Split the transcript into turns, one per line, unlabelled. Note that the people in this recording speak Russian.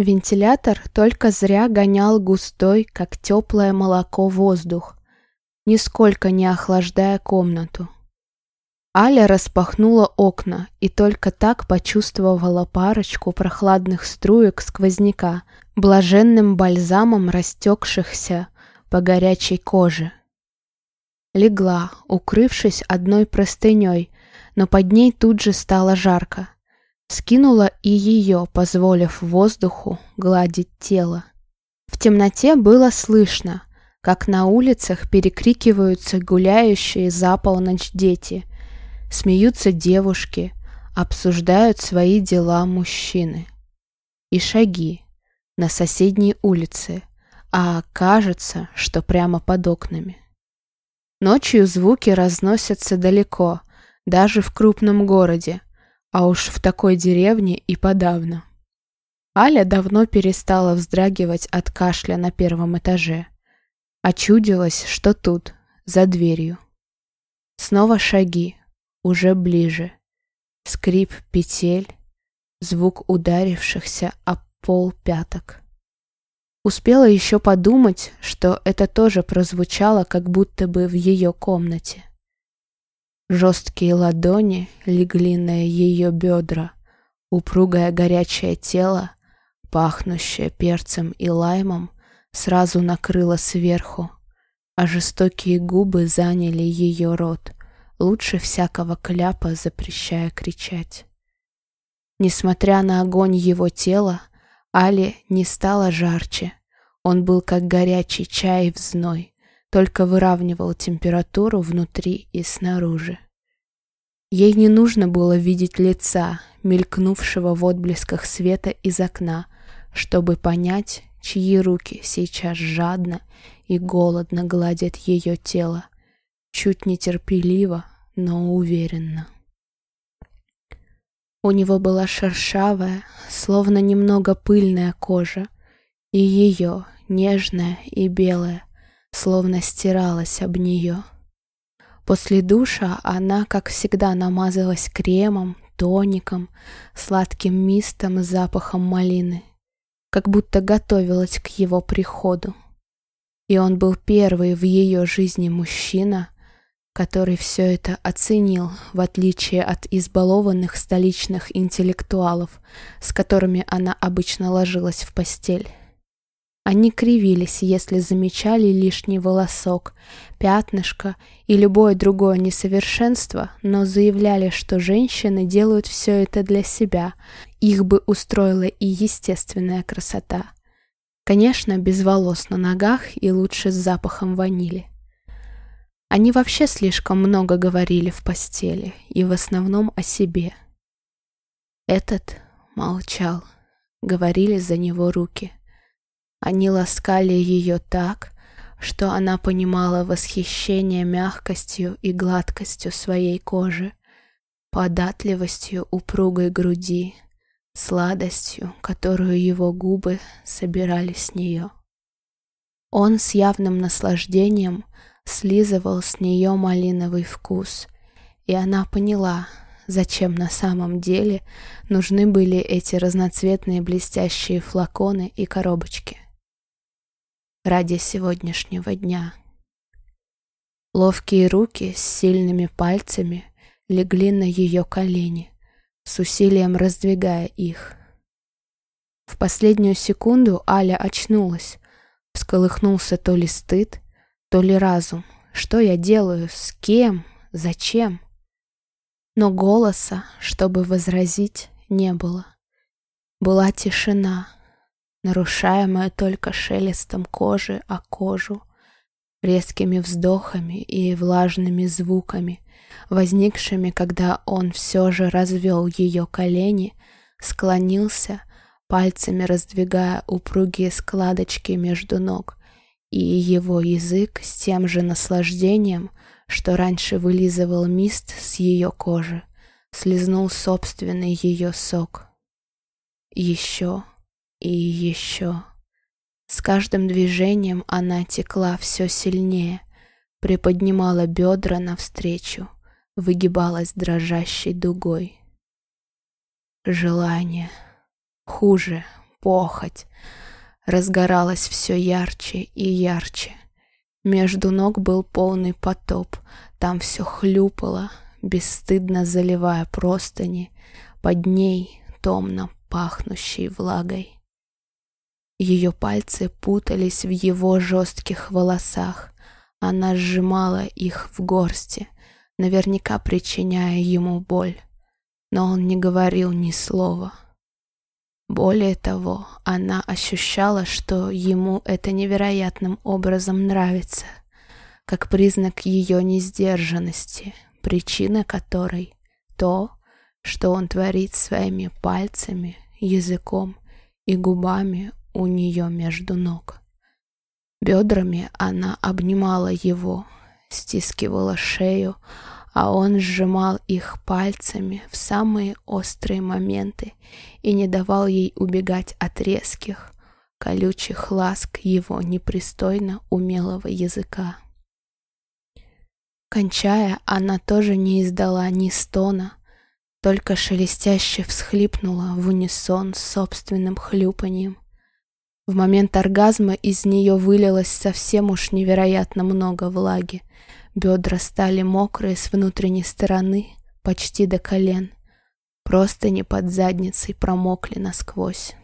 Вентилятор только зря гонял густой, как теплое молоко, воздух, нисколько не охлаждая комнату. Аля распахнула окна и только так почувствовала парочку прохладных струек сквозняка, блаженным бальзамом растекшихся по горячей коже. Легла, укрывшись одной простыней, но под ней тут же стало жарко. Скинула и ее, позволив воздуху гладить тело. В темноте было слышно, как на улицах перекрикиваются гуляющие за полночь дети, смеются девушки, обсуждают свои дела мужчины. И шаги на соседней улице, а кажется, что прямо под окнами. Ночью звуки разносятся далеко, даже в крупном городе, а уж в такой деревне и подавно. Аля давно перестала вздрагивать от кашля на первом этаже. Очудилась, что тут, за дверью. Снова шаги, уже ближе. Скрип петель, звук ударившихся о пол пяток. Успела еще подумать, что это тоже прозвучало как будто бы в ее комнате. Жесткие ладони легли на ее бедра, упругое горячее тело, пахнущее перцем и лаймом, сразу накрыло сверху, а жестокие губы заняли ее рот, лучше всякого кляпа запрещая кричать. Несмотря на огонь его тела, Али не стало жарче. Он был как горячий чай в зной только выравнивал температуру внутри и снаружи. Ей не нужно было видеть лица, мелькнувшего в отблесках света из окна, чтобы понять, чьи руки сейчас жадно и голодно гладят ее тело, чуть нетерпеливо, но уверенно. У него была шершавая, словно немного пыльная кожа, и ее, нежная и белая, словно стиралась об нее. После душа она, как всегда, намазалась кремом, тоником, сладким мистом с запахом малины, как будто готовилась к его приходу. И он был первый в ее жизни мужчина, который все это оценил, в отличие от избалованных столичных интеллектуалов, с которыми она обычно ложилась в постель. Они кривились, если замечали лишний волосок, пятнышко и любое другое несовершенство, но заявляли, что женщины делают все это для себя, их бы устроила и естественная красота. Конечно, без волос на ногах и лучше с запахом ванили. Они вообще слишком много говорили в постели, и в основном о себе. Этот молчал, говорили за него руки. Они ласкали ее так, что она понимала восхищение мягкостью и гладкостью своей кожи, податливостью упругой груди, сладостью, которую его губы собирали с нее. Он с явным наслаждением слизывал с нее малиновый вкус, и она поняла, зачем на самом деле нужны были эти разноцветные блестящие флаконы и коробочки ради сегодняшнего дня. Ловкие руки с сильными пальцами легли на ее колени, с усилием раздвигая их. В последнюю секунду Аля очнулась. Всколыхнулся то ли стыд, то ли разум. Что я делаю? С кем? Зачем? Но голоса, чтобы возразить, не было. Была тишина, нарушаемое только шелестом кожи о кожу, резкими вздохами и влажными звуками, возникшими, когда он все же развел ее колени, склонился, пальцами раздвигая упругие складочки между ног, и его язык с тем же наслаждением, что раньше вылизывал мист с ее кожи, слезнул собственный ее сок. Еще и еще. С каждым движением она текла все сильнее, приподнимала бедра навстречу, выгибалась дрожащей дугой. Желание. Хуже, похоть разгоралась все ярче и ярче. Между ног был полный потоп, там все хлюпало, бесстыдно заливая простыни, под ней томно пахнущей влагой. Ее пальцы путались в его жестких волосах, она сжимала их в горсти, наверняка причиняя ему боль. Но он не говорил ни слова. Более того, она ощущала, что ему это невероятным образом нравится, как признак ее несдержанности, причина которой — то, что он творит своими пальцами, языком и губами у нее между ног. Бедрами она обнимала его, стискивала шею, а он сжимал их пальцами в самые острые моменты и не давал ей убегать от резких, колючих ласк его непристойно умелого языка. Кончая, она тоже не издала ни стона, только шелестяще всхлипнула в унисон с собственным хлюпаньем. В момент оргазма из нее вылилось совсем уж невероятно много влаги. Бедра стали мокрые с внутренней стороны, почти до колен. Просто не под задницей промокли насквозь.